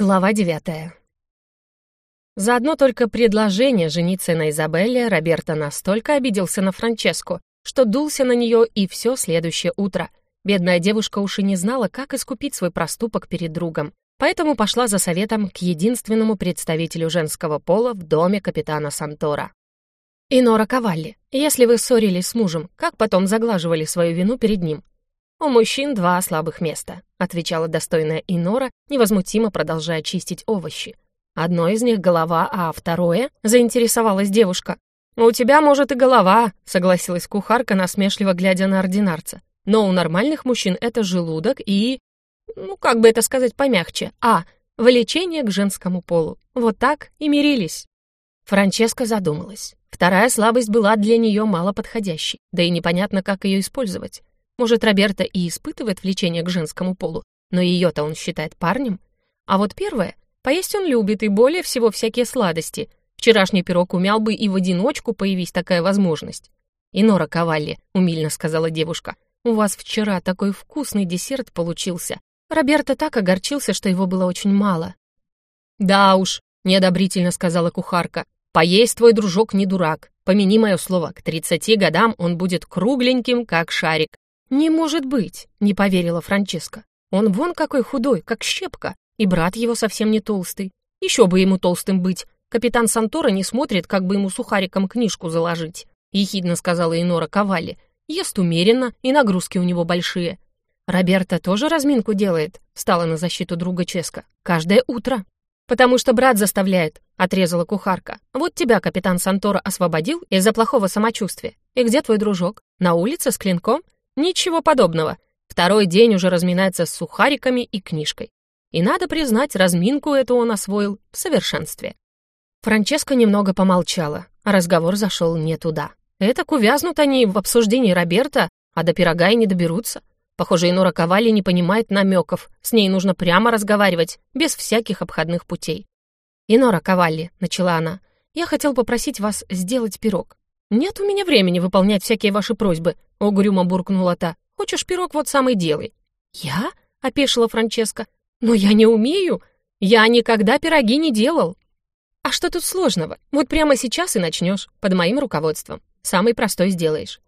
Глава девятая. За одно только предложение жениться на Изабелле Роберто настолько обиделся на Франческу, что дулся на нее и все следующее утро. Бедная девушка уж и не знала, как искупить свой проступок перед другом, поэтому пошла за советом к единственному представителю женского пола в доме капитана Сантора. «Инора Кавалли, если вы ссорились с мужем, как потом заглаживали свою вину перед ним?» «У мужчин два слабых места», — отвечала достойная Инора, невозмутимо продолжая чистить овощи. «Одно из них — голова, а второе?» — заинтересовалась девушка. «У тебя, может, и голова», — согласилась кухарка, насмешливо глядя на ординарца. «Но у нормальных мужчин это желудок и... ну, как бы это сказать помягче, а, влечение к женскому полу. Вот так и мирились». Франческа задумалась. Вторая слабость была для нее малоподходящей, да и непонятно, как ее использовать. Может, Роберта и испытывает влечение к женскому полу, но ее-то он считает парнем. А вот первое, поесть он любит и более всего всякие сладости. Вчерашний пирог умял бы и в одиночку появись такая возможность. «Инора Кавалли», — умильно сказала девушка, — «у вас вчера такой вкусный десерт получился». Роберта так огорчился, что его было очень мало. «Да уж», — неодобрительно сказала кухарка, — «поесть твой дружок не дурак. Помяни мое слово, к тридцати годам он будет кругленьким, как шарик. «Не может быть!» — не поверила Франческа. «Он вон какой худой, как щепка, и брат его совсем не толстый. Еще бы ему толстым быть. Капитан Сантора не смотрит, как бы ему сухариком книжку заложить», — ехидно сказала Инора Ковали. «Ест умеренно, и нагрузки у него большие». «Роберта тоже разминку делает?» — стала на защиту друга Ческа. «Каждое утро». «Потому что брат заставляет», — отрезала кухарка. «Вот тебя капитан Сантора освободил из-за плохого самочувствия. И где твой дружок? На улице с клинком? Ничего подобного. Второй день уже разминается с сухариками и книжкой. И надо признать, разминку эту он освоил в совершенстве. Франческа немного помолчала, а разговор зашел не туда. Это увязнут они в обсуждении Роберта, а до пирога и не доберутся. Похоже, Инора Ковали не понимает намеков, с ней нужно прямо разговаривать, без всяких обходных путей. «Инора Ковалли», — начала она, — «я хотел попросить вас сделать пирог. «Нет у меня времени выполнять всякие ваши просьбы», — угрюмо буркнула та. «Хочешь пирог, вот сам и делай». «Я?» — опешила Франческа. «Но я не умею. Я никогда пироги не делал». «А что тут сложного? Вот прямо сейчас и начнешь, под моим руководством. Самый простой сделаешь».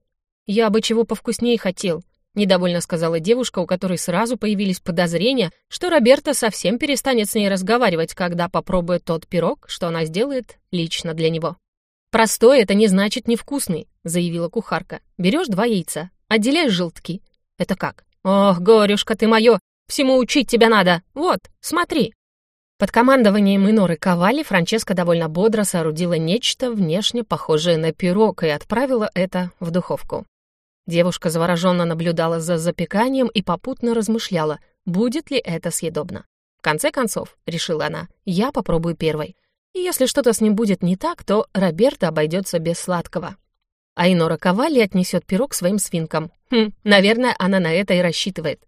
«Я бы чего повкуснее хотел», — недовольно сказала девушка, у которой сразу появились подозрения, что Роберта совсем перестанет с ней разговаривать, когда попробует тот пирог, что она сделает лично для него. «Простой это не значит невкусный», — заявила кухарка. «Берешь два яйца, отделяешь желтки». «Это как?» «Ох, горюшка ты моё, всему учить тебя надо. Вот, смотри». Под командованием Иноры Ковали Франческа довольно бодро соорудила нечто внешне похожее на пирог и отправила это в духовку. Девушка завороженно наблюдала за запеканием и попутно размышляла, будет ли это съедобно. В конце концов, решила она, я попробую первой. И если что-то с ним будет не так, то Роберто обойдется без сладкого. А Инора Ковали отнесет пирог своим свинкам. Хм, наверное, она на это и рассчитывает.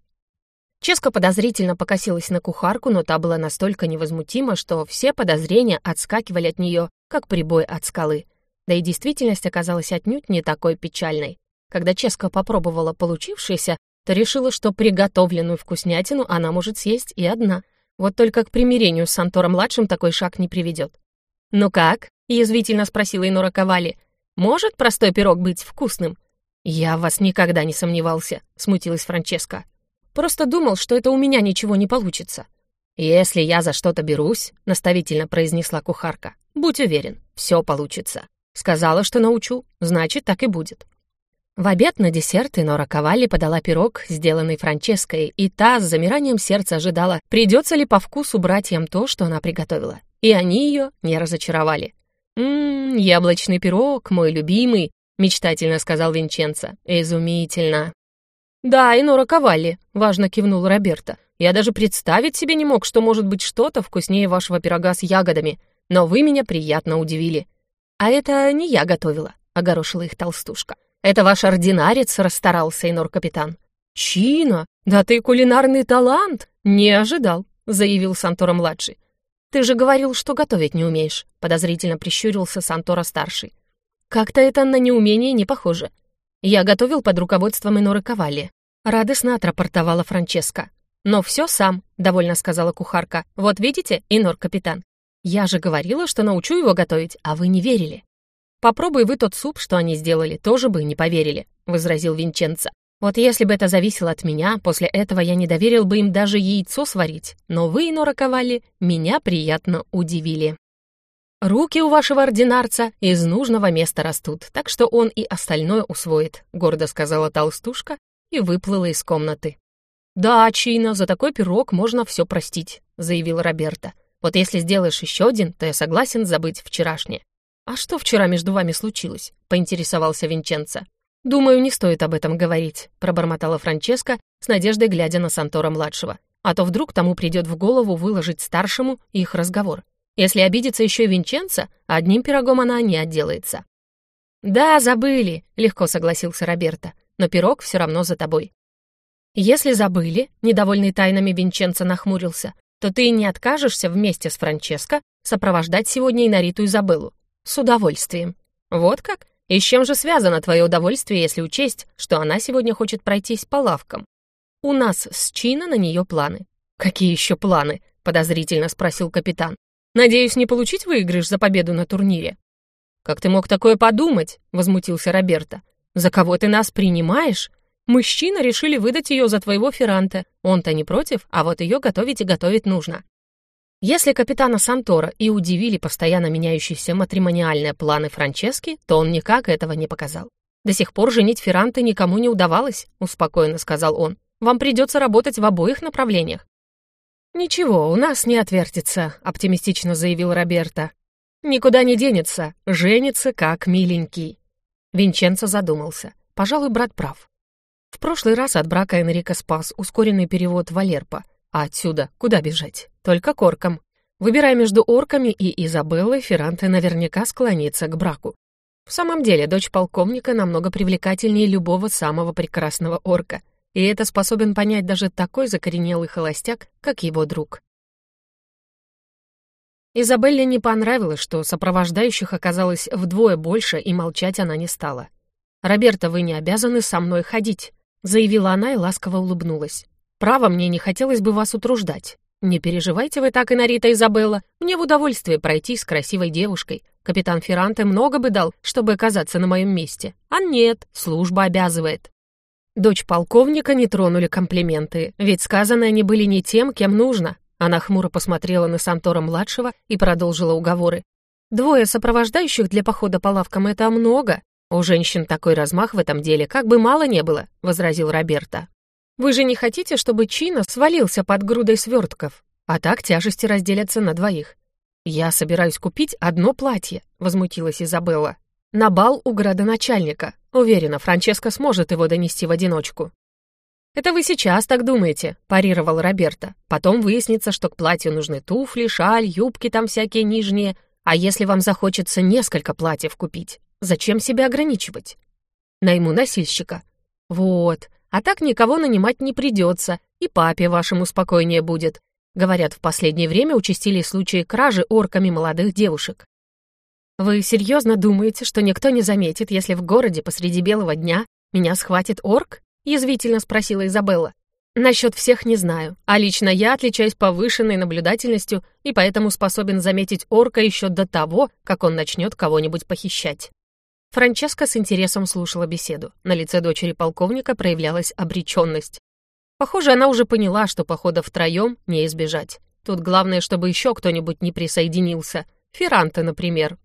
Ческа подозрительно покосилась на кухарку, но та была настолько невозмутима, что все подозрения отскакивали от нее, как прибой от скалы. Да и действительность оказалась отнюдь не такой печальной. Когда Ческа попробовала получившееся, то решила, что приготовленную вкуснятину она может съесть и одна — вот только к примирению с Сантором-младшим такой шаг не приведет. «Ну как?» — язвительно спросила Инора Ковали. «Может простой пирог быть вкусным?» «Я в вас никогда не сомневался», — смутилась Франческа. «Просто думал, что это у меня ничего не получится». «Если я за что-то берусь», — наставительно произнесла кухарка, «будь уверен, все получится. Сказала, что научу, значит, так и будет». В обед на десерт Инора Ковали подала пирог, сделанный Франческой, и та с замиранием сердца ожидала, придется ли по вкусу братьям то, что она приготовила. И они ее не разочаровали. «Ммм, яблочный пирог, мой любимый», — мечтательно сказал Винченцо. «Изумительно». «Да, Инора Ковали», — важно кивнул Роберто. «Я даже представить себе не мог, что может быть что-то вкуснее вашего пирога с ягодами, но вы меня приятно удивили». «А это не я готовила», — огорошила их толстушка. Это ваш ординарец расстарался, Инор-капитан». «Чина? Да ты кулинарный талант!» «Не ожидал», — заявил Сантора-младший. «Ты же говорил, что готовить не умеешь», — подозрительно прищурился Сантора-старший. «Как-то это на неумение не похоже. Я готовил под руководством Иноры Ковали». Радостно отрапортовала Франческа. «Но все сам», — довольно сказала кухарка. «Вот видите, Инор-капитан. Я же говорила, что научу его готовить, а вы не верили». «Попробуй вы тот суп, что они сделали, тоже бы не поверили», — возразил Винченцо. «Вот если бы это зависело от меня, после этого я не доверил бы им даже яйцо сварить. Но вы, Инора Ковали, меня приятно удивили». «Руки у вашего ординарца из нужного места растут, так что он и остальное усвоит», — гордо сказала толстушка и выплыла из комнаты. «Да, Чина, за такой пирог можно все простить», — заявил Роберта. «Вот если сделаешь еще один, то я согласен забыть вчерашнее». «А что вчера между вами случилось?» — поинтересовался Винченцо. «Думаю, не стоит об этом говорить», — пробормотала Франческа, с надеждой глядя на Сантора-младшего. «А то вдруг тому придет в голову выложить старшему их разговор. Если обидится еще и Винченцо, одним пирогом она не отделается». «Да, забыли», — легко согласился Роберто, «но пирог все равно за тобой». «Если забыли», — недовольный тайнами Винченцо нахмурился, «то ты не откажешься вместе с Франческо сопровождать сегодня Инариту Изабеллу?» «С удовольствием». «Вот как? И с чем же связано твое удовольствие, если учесть, что она сегодня хочет пройтись по лавкам?» «У нас с Чина на нее планы». «Какие еще планы?» — подозрительно спросил капитан. Надеюсь, не получить выигрыш за победу на турнире». «Как ты мог такое подумать?» — возмутился Роберто. «За кого ты нас принимаешь? Мужчина решили выдать ее за твоего Ферранте. Он-то не против, а вот ее готовить и готовить нужно». Если капитана Сантора и удивили постоянно меняющиеся матримониальные планы Франчески, то он никак этого не показал. «До сих пор женить Ферранте никому не удавалось», — успокоенно сказал он. «Вам придется работать в обоих направлениях. «Ничего, у нас не отвертится», — оптимистично заявил Роберто. «Никуда не денется, женится как миленький». Винченцо задумался. Пожалуй, брат прав. В прошлый раз от брака Энрико спас ускоренный перевод Валерпа. А отсюда куда бежать? Только к оркам. Выбирая между орками и Изабеллой, Ферранте наверняка склонится к браку. В самом деле, дочь полковника намного привлекательнее любого самого прекрасного орка — и это способен понять даже такой закоренелый холостяк, как его друг. Изабелле не понравилось, что сопровождающих оказалось вдвое больше, и молчать она не стала. «Роберто, вы не обязаны со мной ходить», — заявила она и ласково улыбнулась. «Право, мне не хотелось бы вас утруждать. Не переживайте вы так, Инарита Изабелла. Мне в удовольствие пройти с красивой девушкой. Капитан Ферранте много бы дал, чтобы оказаться на моем месте. А нет, служба обязывает». Дочь полковника не тронули комплименты, ведь сказанные они были не тем, кем нужно. Она хмуро посмотрела на Сантора-младшего и продолжила уговоры. «Двое сопровождающих для похода по лавкам — это много. У женщин такой размах в этом деле, как бы мало не было», — возразил Роберто. «Вы же не хотите, чтобы Чина свалился под грудой свертков? А так тяжести разделятся на двоих». «Я собираюсь купить одно платье», — возмутилась Изабелла. «На бал у градоначальника. Уверена, Франческо сможет его донести в одиночку. «Это вы сейчас так думаете», — парировал Роберто. «Потом выяснится, что к платью нужны туфли, шаль, юбки там всякие нижние. А если вам захочется несколько платьев купить, зачем себя ограничивать? Найму носильщика. Вот. А так никого нанимать не придется, и папе вашему спокойнее будет. Говорят, в последнее время участились случаи кражи орками молодых девушек. «Вы серьезно думаете, что никто не заметит, если в городе посреди белого дня меня схватит орк?» — язвительно спросила Изабелла. «Насчет всех не знаю, а лично я отличаюсь повышенной наблюдательностью и поэтому способен заметить орка еще до того, как он начнет кого-нибудь похищать». Франческа с интересом слушала беседу. На лице дочери полковника проявлялась обреченность. Похоже, она уже поняла, что похода втроем не избежать. Тут главное, чтобы еще кто-нибудь не присоединился. Ферранте, например.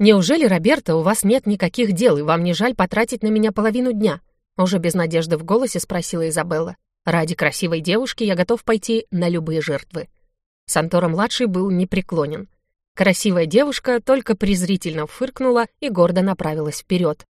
«Неужели, Роберто, у вас нет никаких дел, и вам не жаль потратить на меня половину дня?» Уже без надежды в голосе спросила Изабелла. «Ради красивой девушки я готов пойти на любые жертвы». Сантора-младший был непреклонен. Красивая девушка только презрительно фыркнула и гордо направилась вперед.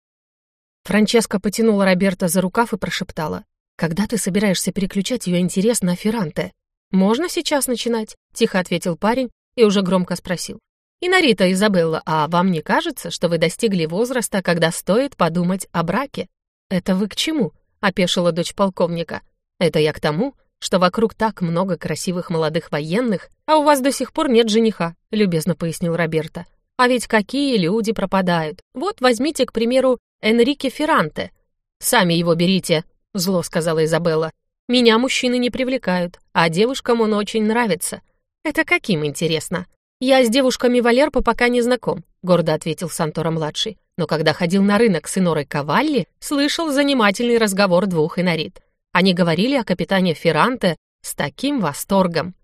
Франческа потянула Роберта за рукав и прошептала. «Когда ты собираешься переключать ее интерес на Ферранте?» «Можно сейчас начинать?» — тихо ответил парень и уже громко спросил. «Инарита Изабелла, а вам не кажется, что вы достигли возраста, когда стоит подумать о браке?» «Это вы к чему?» — опешила дочь полковника. «Это я к тому, что вокруг так много красивых молодых военных, а у вас до сих пор нет жениха», — любезно пояснил Роберто. «А ведь какие люди пропадают? Вот возьмите, к примеру, Энрике Ферранте. Сами его берите», — зло сказала Изабелла. Меня мужчины не привлекают, а девушкам он очень нравится. Это каким, интересно? Я с девушками Валерпа пока не знаком, гордо ответил Сантора-младший. Но когда ходил на рынок с Инорой Кавалли, слышал занимательный разговор двух инорит. Они говорили о капитане Ферранте с таким восторгом.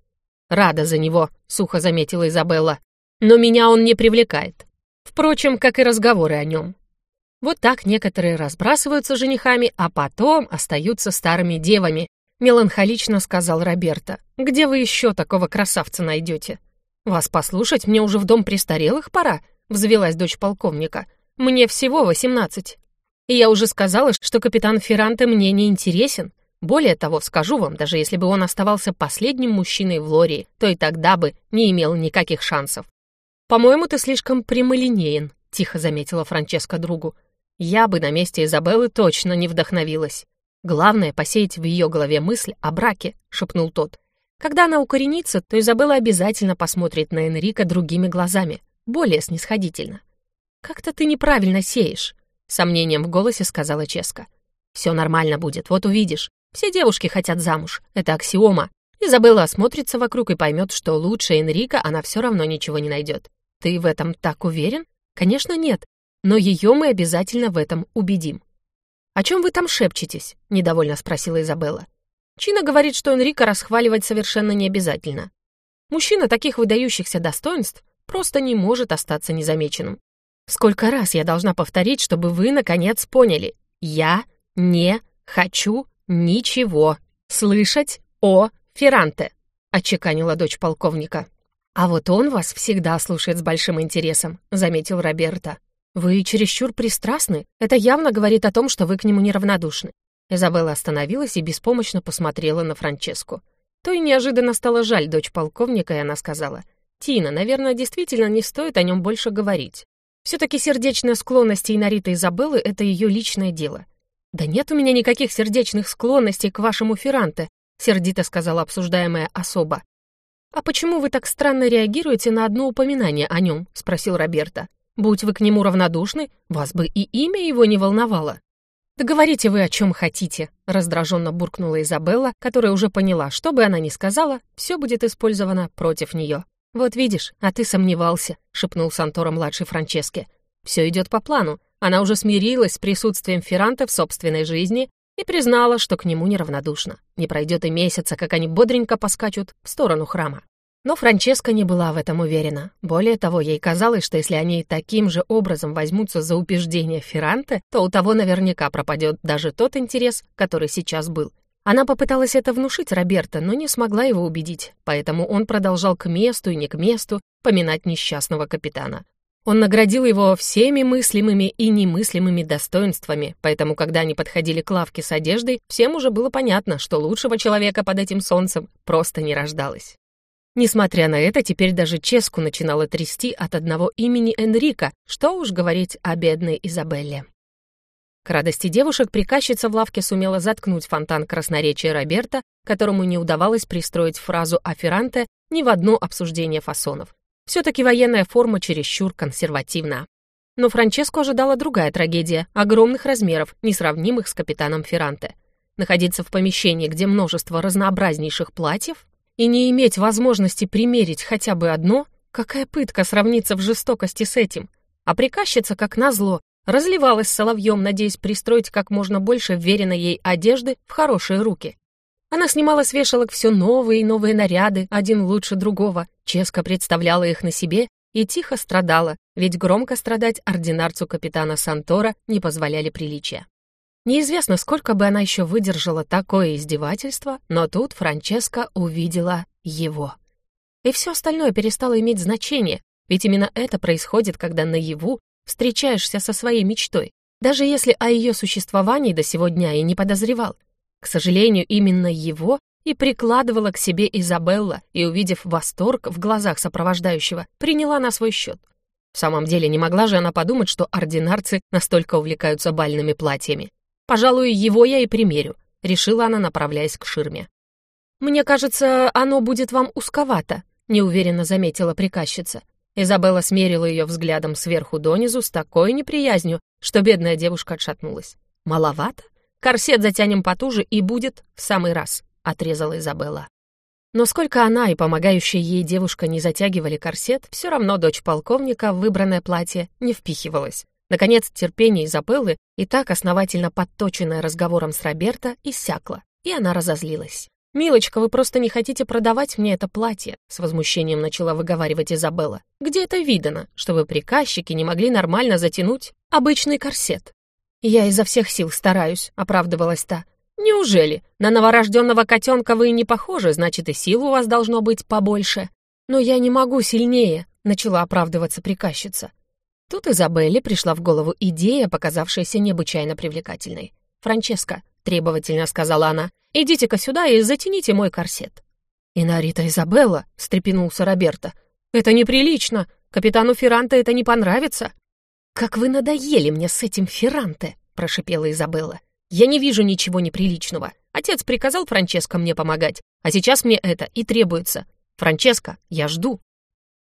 «Рада за него», — сухо заметила Изабелла. «Но меня он не привлекает. Впрочем, как и разговоры о нем. Вот так некоторые разбрасываются женихами, а потом остаются старыми девами, меланхолично сказал Роберто. Где вы еще такого красавца найдете? Вас послушать, мне уже в дом престарелых пора, взвелась дочь полковника. Мне всего восемнадцать. И я уже сказала, что капитан Ферранте мне не интересен. Более того, скажу вам, даже если бы он оставался последним мужчиной в Лории, то и тогда бы не имел никаких шансов. «По-моему, ты слишком прямолинеен», — тихо заметила Франческа другу. «Я бы на месте Изабеллы точно не вдохновилась. Главное — посеять в ее голове мысль о браке», — шепнул тот. «Когда она укоренится, то Изабелла обязательно посмотрит на Энрика другими глазами, более снисходительно». «Как-то ты неправильно сеешь», — сомнением в голосе сказала Ческа. «Все нормально будет, вот увидишь. Все девушки хотят замуж, это аксиома. Изабелла осмотрится вокруг и поймет, что лучше Энрика она все равно ничего не найдет. Ты в этом так уверен? Конечно, нет. Но ее мы обязательно в этом убедим. «О чем вы там шепчетесь?» — недовольно спросила Изабелла. Чина говорит, что Энрика расхваливать совершенно не обязательно. Мужчина таких выдающихся достоинств просто не может остаться незамеченным. Сколько раз я должна повторить, чтобы вы, наконец, поняли. Я не хочу ничего слышать о Ферранте, отчеканила дочь полковника. «А вот он вас всегда слушает с большим интересом», — заметил Роберта. «Вы чересчур пристрастны. Это явно говорит о том, что вы к нему неравнодушны». Изабелла остановилась и беспомощно посмотрела на Франческу. То и неожиданно стало жаль дочь полковника, и она сказала, «Тина, наверное, действительно не стоит о нем больше говорить. Все-таки сердечная склонность Инариты Изабеллы — это ее личное дело». «Да нет у меня никаких сердечных склонностей к вашему Ферранте», — сердито сказала обсуждаемая особа. «А почему вы так странно реагируете на одно упоминание о нем?» — спросил Роберта. «Будь вы к нему равнодушны, вас бы и имя его не волновало». «Да говорите вы о чем хотите», — раздраженно буркнула Изабелла, которая уже поняла, что бы она ни сказала, все будет использовано против нее. «Вот видишь, а ты сомневался», — шепнул Сантора-младший Франческе. «Все идет по плану. Она уже смирилась с присутствием Ферранта в собственной жизни и признала, что к нему неравнодушна. Не пройдет и месяца, как они бодренько поскачут в сторону храма. Но Франческа не была в этом уверена. Более того, ей казалось, что если они таким же образом возьмутся за убеждение Ферранте, то у того наверняка пропадет даже тот интерес, который сейчас был. Она попыталась это внушить Роберта, но не смогла его убедить, поэтому он продолжал к месту и не к месту поминать несчастного капитана. Он наградил его всеми мыслимыми и немыслимыми достоинствами, поэтому, когда они подходили к лавке с одеждой, всем уже было понятно, что лучшего человека под этим солнцем просто не рождалось. Несмотря на это, теперь даже Ческу начинало трясти от одного имени Энрика, что уж говорить о бедной Изабелле. К радости девушек приказчица в лавке сумела заткнуть фонтан красноречия Роберта, которому не удавалось пристроить фразу «аферанте» ни в одно обсуждение фасонов. Все-таки военная форма чересчур консервативна. Но Франческо ожидала другая трагедия, огромных размеров, несравнимых с капитаном Ферранте. Находиться в помещении, где множество разнообразнейших платьев, и не иметь возможности примерить хотя бы одно, какая пытка сравниться в жестокости с этим. А приказчица, как назло, разливалась соловьем, надеясь пристроить как можно больше веренной ей одежды в хорошие руки. Она снимала с вешалок все новые и новые наряды, один лучше другого, честно представляла их на себе и тихо страдала, ведь громко страдать ординарцу капитана Сантора не позволяли приличия. Неизвестно, сколько бы она еще выдержала такое издевательство, но тут Франческа увидела его. И все остальное перестало иметь значение, ведь именно это происходит, когда наяву встречаешься со своей мечтой, даже если о ее существовании до сего дня и не подозревал. К сожалению, именно его и прикладывала к себе Изабелла и, увидев восторг в глазах сопровождающего, приняла на свой счет. В самом деле, не могла же она подумать, что ординарцы настолько увлекаются бальными платьями. «Пожалуй, его я и примерю», — решила она, направляясь к ширме. «Мне кажется, оно будет вам узковато», — неуверенно заметила приказчица. Изабелла смерила ее взглядом сверху донизу с такой неприязнью, что бедная девушка отшатнулась. «Маловато? Корсет затянем потуже и будет в самый раз», — отрезала Изабелла. Но сколько она и помогающая ей девушка не затягивали корсет, все равно дочь полковника в выбранное платье не впихивалась. Наконец, терпение Изабеллы, и так основательно подточенное разговором с Роберто, иссякло, и она разозлилась. «Милочка, вы просто не хотите продавать мне это платье», с возмущением начала выговаривать Изабелла. «Где это видано, чтобы приказчики не могли нормально затянуть обычный корсет?» «Я изо всех сил стараюсь», — оправдывалась та. «Неужели? На новорожденного котенка вы не похожи, значит, и сил у вас должно быть побольше». «Но я не могу сильнее», — начала оправдываться приказчица. Тут Изабелле пришла в голову идея, показавшаяся необычайно привлекательной. «Франческо», — требовательно сказала она, — «идите-ка сюда и затяните мой корсет». «Инарита Изабелла», — встрепенулся Роберто, — «это неприлично. Капитану Ферранте это не понравится». «Как вы надоели мне с этим Ферранте», — прошипела Изабелла. Я не вижу ничего неприличного. Отец приказал Франческо мне помогать, а сейчас мне это и требуется. Франческо, я жду».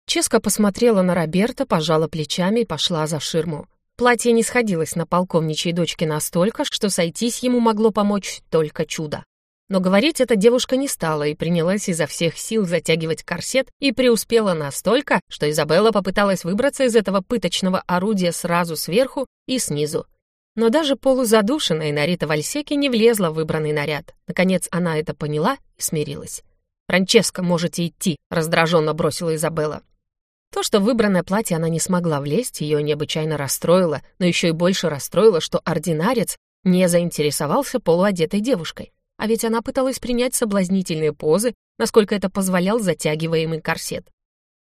Ческа посмотрела на Роберта, пожала плечами и пошла за ширму. Платье не сходилось на полковничьей дочке настолько, что сойтись ему могло помочь только чудо. Но говорить эта девушка не стала и принялась изо всех сил затягивать корсет и преуспела настолько, что Изабелла попыталась выбраться из этого пыточного орудия сразу сверху и снизу. Но даже полузадушенная Нарита Вальсеки не влезла в выбранный наряд. Наконец она это поняла и смирилась. «Франческо, можете идти», — раздраженно бросила Изабелла. То, что в выбранное платье она не смогла влезть, ее необычайно расстроило, но еще и больше расстроило, что ординарец не заинтересовался полуодетой девушкой. А ведь она пыталась принять соблазнительные позы, насколько это позволял затягиваемый корсет.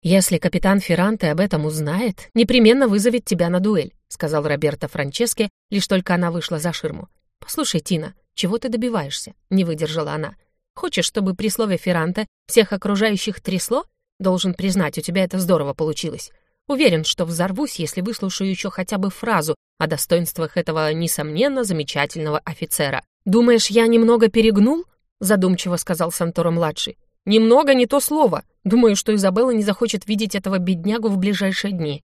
«Если капитан Ферранте об этом узнает, непременно вызовет тебя на дуэль», сказал Роберто Франческе, лишь только она вышла за ширму. «Послушай, Тина, чего ты добиваешься?» — не выдержала она. «Хочешь, чтобы при слове Ферранте всех окружающих трясло? Должен признать, у тебя это здорово получилось. Уверен, что взорвусь, если выслушаю еще хотя бы фразу о достоинствах этого, несомненно, замечательного офицера. «Думаешь, я немного перегнул?» — задумчиво сказал Санторо-младший. «Немного не то слово. Думаю, что Изабелла не захочет видеть этого беднягу в ближайшие дни.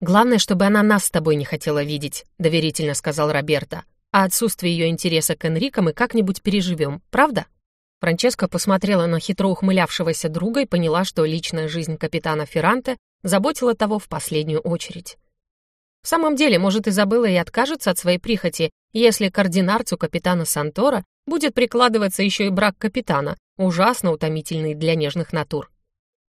Главное, чтобы она нас с тобой не хотела видеть», — доверительно сказал Роберто. «А отсутствие ее интереса к Энрико мы как-нибудь переживем, правда?» Франческа посмотрела на хитро ухмылявшегося друга и поняла, что личная жизнь капитана Ферранте заботила того в последнюю очередь. В самом деле, может, Изабелла и откажется от своей прихоти, если к ординарцу капитана Сантора будет прикладываться еще и брак капитана, ужасно утомительный для нежных натур.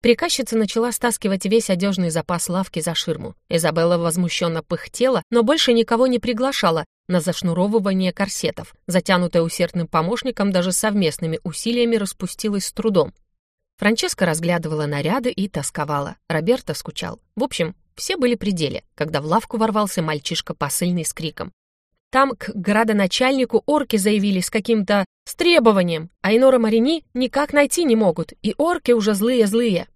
Приказчица начала стаскивать весь одежный запас лавки за ширму. Изабелла возмущенно пыхтела, но больше никого не приглашала на зашнуровывание корсетов. Затянутая усердным помощником даже совместными усилиями распустилась с трудом. Франческа разглядывала наряды и тосковала. Роберто скучал. В общем, все были при деле, когда в лавку ворвался мальчишка посыльный с криком. Там к градоначальнику орки заявили с каким-то с требованием, а Инора Марини никак найти не могут, и орки уже злые-злые.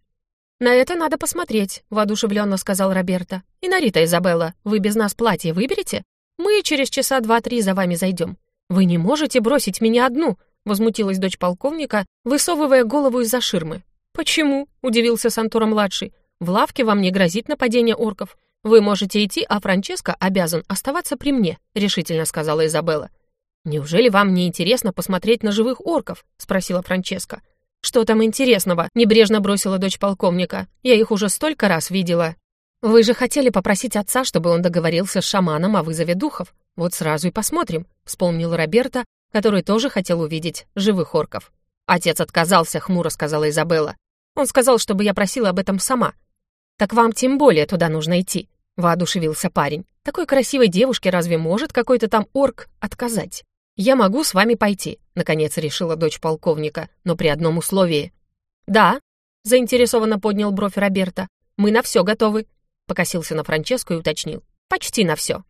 «На это надо посмотреть», — воодушевленно сказал Роберто. «И Нарита Изабелла, вы без нас платье выберете? Мы через часа два-три за вами зайдем. Вы не можете бросить меня одну», — возмутилась дочь полковника, высовывая голову из-за ширмы. «Почему?» — удивился Сантора-младший. «В лавке вам не грозит нападение орков. «Вы можете идти, а Франческо обязан оставаться при мне», — решительно сказала Изабелла. «Неужели вам не интересно посмотреть на живых орков?» — спросила Франческо. «Что там интересного?» — небрежно бросила дочь полковника. «Я их уже столько раз видела». «Вы же хотели попросить отца, чтобы он договорился с шаманом о вызове духов. Вот сразу и посмотрим», — вспомнил Роберта, который тоже хотел увидеть живых орков. «Отец отказался», — хмуро сказала Изабелла. «Он сказал, чтобы я просила об этом сама». «Так вам тем более туда нужно идти. — воодушевился парень. «Такой красивой девушке разве может какой-то там орк отказать? Я могу с вами пойти», — наконец решила дочь полковника, но при одном условии. «Да», — заинтересованно поднял бровь Роберта. «Мы на все готовы», — покосился на Франческу и уточнил. «Почти на все».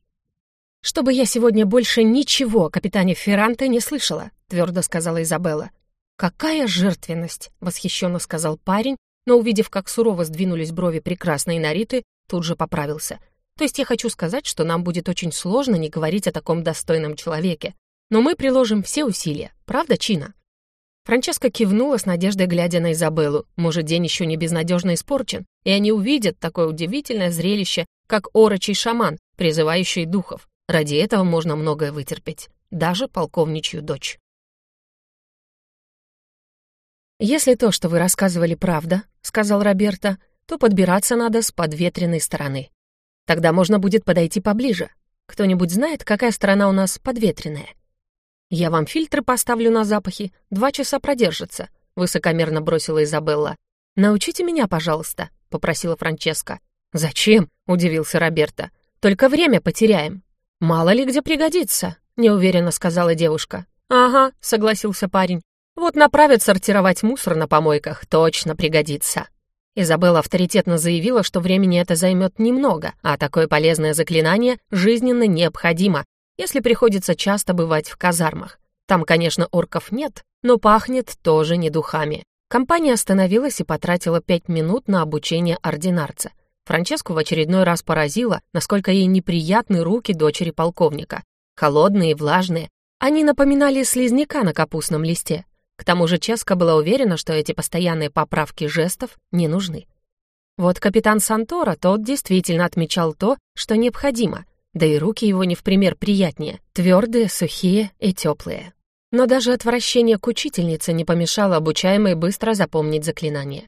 «Чтобы я сегодня больше ничего о капитане Ферранте не слышала», — твердо сказала Изабелла. «Какая жертвенность!» — восхищенно сказал парень, но, увидев, как сурово сдвинулись брови прекрасной Нариты, Тут же поправился. То есть я хочу сказать, что нам будет очень сложно не говорить о таком достойном человеке. Но мы приложим все усилия. Правда, Чина?» Франческа кивнула с надеждой, глядя на Изабеллу. Может, день еще не безнадежно испорчен, и они увидят такое удивительное зрелище, как орочий шаман, призывающий духов. Ради этого можно многое вытерпеть. даже полковничью дочь. «Если то, что вы рассказывали, правда, — сказал Роберто, — то подбираться надо с подветренной стороны. Тогда можно будет подойти поближе. Кто-нибудь знает, какая сторона у нас подветренная? Я вам фильтры поставлю на запахи, два часа продержится», — высокомерно бросила Изабелла. «Научите меня, пожалуйста», — попросила Франческа. «Зачем?» — удивился Роберто. «Только время потеряем». «Мало ли где пригодится», — неуверенно сказала девушка. «Ага», — согласился парень. «Вот направят сортировать мусор на помойках, точно пригодится». Изабелла авторитетно заявила, что времени это займет немного, а такое полезное заклинание жизненно необходимо, если приходится часто бывать в казармах. Там, конечно, орков нет, но пахнет тоже не духами. Компания остановилась и потратила пять минут на обучение ординарца. Франческу в очередной раз поразило, насколько ей неприятны руки дочери полковника. Холодные и влажные. Они напоминали слизняка на капустном листе. К тому же Ческа была уверена, что эти постоянные поправки жестов не нужны. Вот капитан Сантора, тот действительно отмечал то, что необходимо, да и руки его не в пример приятнее, твердые, сухие и теплые. Но даже отвращение к учительнице не помешало обучаемой быстро запомнить заклинание.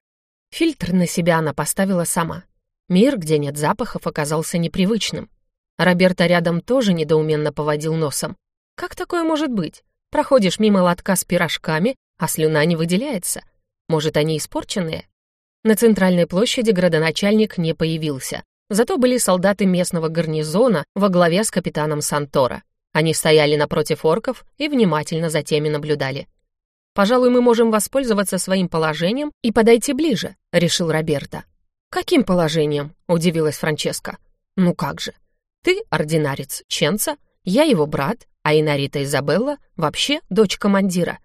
Фильтр на себя она поставила сама. Мир, где нет запахов, оказался непривычным. Роберта рядом тоже недоуменно поводил носом. Как такое может быть? Проходишь мимо лотка с пирожками, а слюна не выделяется. Может, они испорченные? На центральной площади градоначальник не появился. Зато были солдаты местного гарнизона во главе с капитаном Сантора. Они стояли напротив орков и внимательно за теми наблюдали. «Пожалуй, мы можем воспользоваться своим положением и подойти ближе», — решил Роберто. «Каким положением?» — удивилась Франческа. «Ну как же. Ты ординарец Ченца, я его брат, а Инарита Изабелла вообще дочь командира.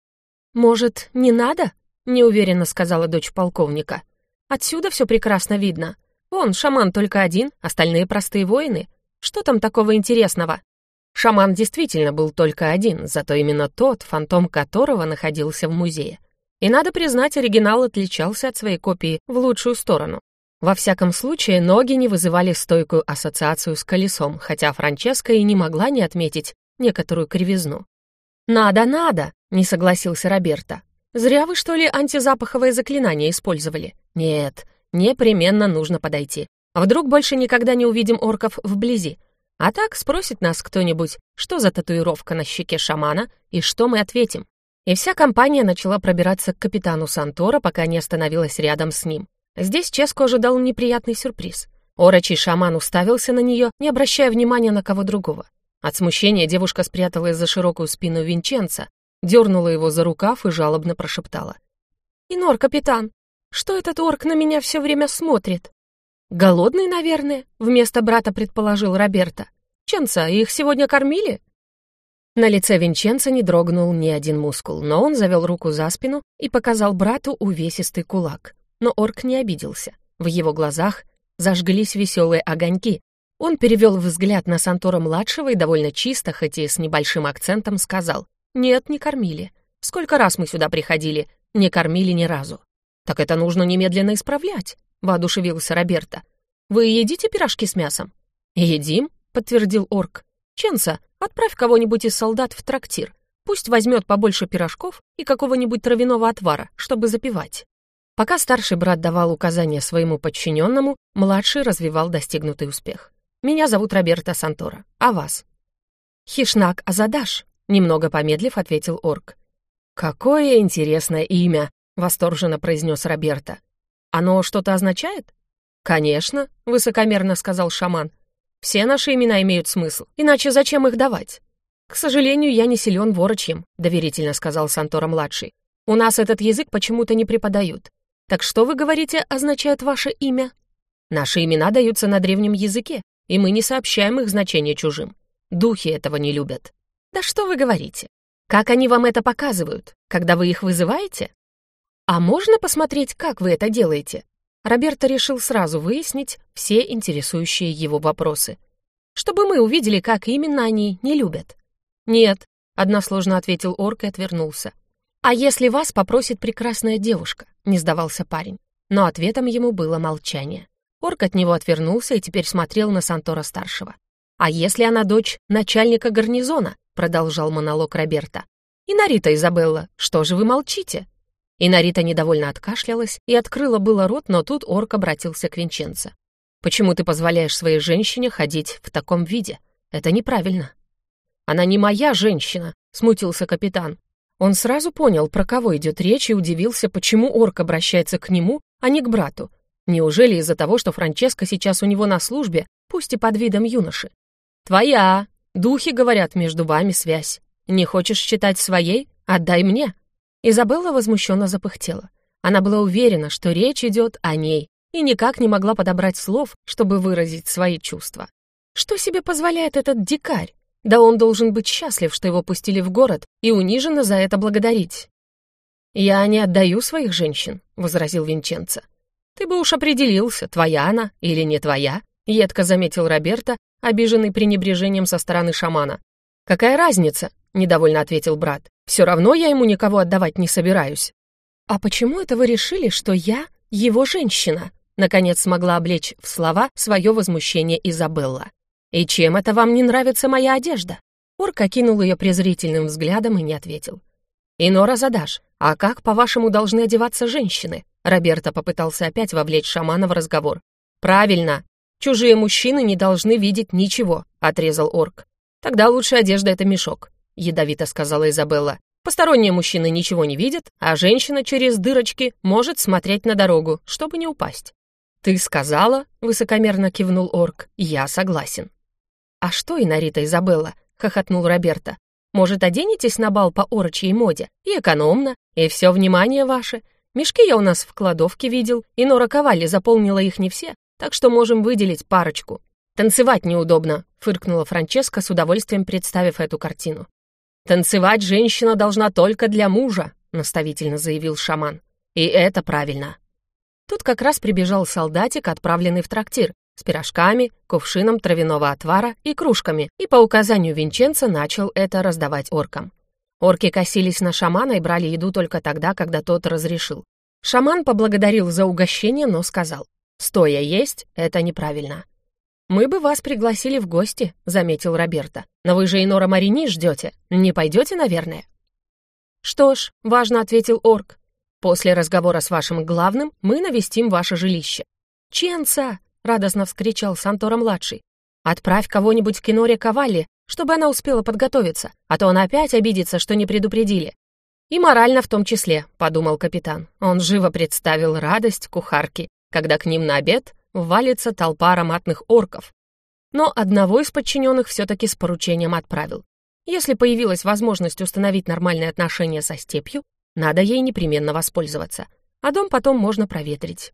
«Может, не надо?» — неуверенно сказала дочь полковника. «Отсюда все прекрасно видно. Вон, шаман только один, остальные простые воины. Что там такого интересного?» Шаман действительно был только один, зато именно тот, фантом которого находился в музее. И надо признать, оригинал отличался от своей копии в лучшую сторону. Во всяком случае, ноги не вызывали стойкую ассоциацию с колесом, хотя Франческа и не могла не отметить некоторую кривизну. «Надо, надо!» — не согласился Роберто. «Зря вы, что ли, антизапаховое заклинание использовали?» «Нет, непременно нужно подойти. Вдруг больше никогда не увидим орков вблизи? А так спросит нас кто-нибудь, что за татуировка на щеке шамана, и что мы ответим. И вся компания начала пробираться к капитану Сантора, пока не остановилась рядом с ним. Здесь Ческо ожидал неприятный сюрприз. Орочий шаман уставился на нее, не обращая внимания на кого другого. От смущения девушка спряталась за широкую спину Винченца, дернула его за рукав и жалобно прошептала. «Инор, капитан, что этот орк на меня все время смотрит?» «Голодный, наверное», — вместо брата предположил Роберто. «Ченца, их сегодня кормили?» На лице Винченца не дрогнул ни один мускул, но он завел руку за спину и показал брату увесистый кулак. Но орк не обиделся. В его глазах зажглись веселые огоньки, он перевел взгляд на Сантора-младшего и довольно чисто, хоть и с небольшим акцентом, сказал, «Нет, не кормили. Сколько раз мы сюда приходили, не кормили ни разу». «Так это нужно немедленно исправлять», — воодушевился Роберто. «Вы едите пирожки с мясом?» «Едим», — подтвердил орк. «Ченса, отправь кого-нибудь из солдат в трактир. Пусть возьмет побольше пирожков и какого-нибудь травяного отвара, чтобы запивать». Пока старший брат давал указания своему подчиненному, младший развивал достигнутый успех. Меня зовут Роберто Сантора. А вас?» «Хишнак Азадаш», — немного помедлив ответил орк. «Какое интересное имя!» — восторженно произнес Роберто. «Оно что-то означает?» «Конечно», — высокомерно сказал шаман. «Все наши имена имеют смысл, иначе зачем их давать?» «К сожалению, я не силен ворочьем», — доверительно сказал Сантора-младший. «У нас этот язык почему-то не преподают. Так что, вы говорите, означает ваше имя?» «Наши имена даются на древнем языке, и мы не сообщаем их значение чужим. Духи этого не любят. Да что вы говорите? Как они вам это показывают, когда вы их вызываете? А можно посмотреть, как вы это делаете? Роберто решил сразу выяснить все интересующие его вопросы. Чтобы мы увидели, как именно они не любят. Нет, односложно ответил орк и отвернулся. А если вас попросит прекрасная девушка? Не сдавался парень. Но ответом ему было молчание. Орк от него отвернулся и теперь смотрел на Сантора-старшего. «А если она дочь начальника гарнизона?» — продолжал монолог Роберта. «Инарита Изабелла, что же вы молчите?» Инарита недовольно откашлялась и открыла было рот, но тут орк обратился к Винченцо. «Почему ты позволяешь своей женщине ходить в таком виде? Это неправильно». «Она не моя женщина», — смутился капитан. Он сразу понял, про кого идет речь, и удивился, почему орк обращается к нему, а не к брату. Неужели из-за того, что Франческа сейчас у него на службе, пусть и под видом юноши? «Твоя! Духи говорят между вами связь. Не хочешь считать своей? Отдай мне!» Изабелла возмущенно запыхтела. Она была уверена, что речь идет о ней, и никак не могла подобрать слов, чтобы выразить свои чувства. Что себе позволяет этот дикарь? Да он должен быть счастлив, что его пустили в город, и униженно за это благодарить. «Я не отдаю своих женщин», — возразил Винченцо. «Ты бы уж определился, твоя она или не твоя», — едко заметил Роберто, обиженный пренебрежением со стороны шамана. «Какая разница?» — недовольно ответил брат. «Все равно я ему никого отдавать не собираюсь». «А почему это вы решили, что я его женщина?» Наконец смогла облечь в слова свое возмущение Изабелла. «И чем это вам не нравится моя одежда?» Орк окинул ее презрительным взглядом и не ответил. «Инора задашь, а как, по-вашему, должны одеваться женщины?» Роберто попытался опять вовлечь шамана в разговор. «Правильно. Чужие мужчины не должны видеть ничего», — отрезал орк. «Тогда лучшая одежда — это мешок», — ядовито сказала Изабелла. «Посторонние мужчины ничего не видят, а женщина через дырочки может смотреть на дорогу, чтобы не упасть». «Ты сказала?» — высокомерно кивнул орк. «Я согласен». «А что, Инарита Изабелла?» — хохотнул Роберто. «Может, оденетесь на бал по орочьей моде? И экономно, и все внимание ваше. Мешки я у нас в кладовке видел, и Нора Ковали заполнила их не все, так что можем выделить парочку. Танцевать неудобно», — фыркнула Франческа с удовольствием представив эту картину. «Танцевать женщина должна только для мужа», — наставительно заявил шаман. «И это правильно». Тут как раз прибежал солдатик, отправленный в трактир, с пирожками, кувшином травяного отвара и кружками, и по указанию Винченца начал это раздавать оркам. Орки косились на шамана и брали еду только тогда, когда тот разрешил. Шаман поблагодарил за угощение, но сказал, «Стоя есть — это неправильно». «Мы бы вас пригласили в гости», — заметил Роберто. «Но вы же Инора Марини ждете. Не пойдете, наверное?» «Что ж», — важно ответил орк, «после разговора с вашим главным мы навестим ваше жилище». «Ченца!» — радостно вскричал Сантора-младший. «Отправь кого-нибудь к Киноре Ковалли, чтобы она успела подготовиться, а то она опять обидится, что не предупредили». «И морально в том числе», — подумал капитан. Он живо представил радость кухарки, когда к ним на обед валится толпа ароматных орков. Но одного из подчиненных все-таки с поручением отправил. Если появилась возможность установить нормальные отношения со степью, надо ей непременно воспользоваться, а дом потом можно проветрить.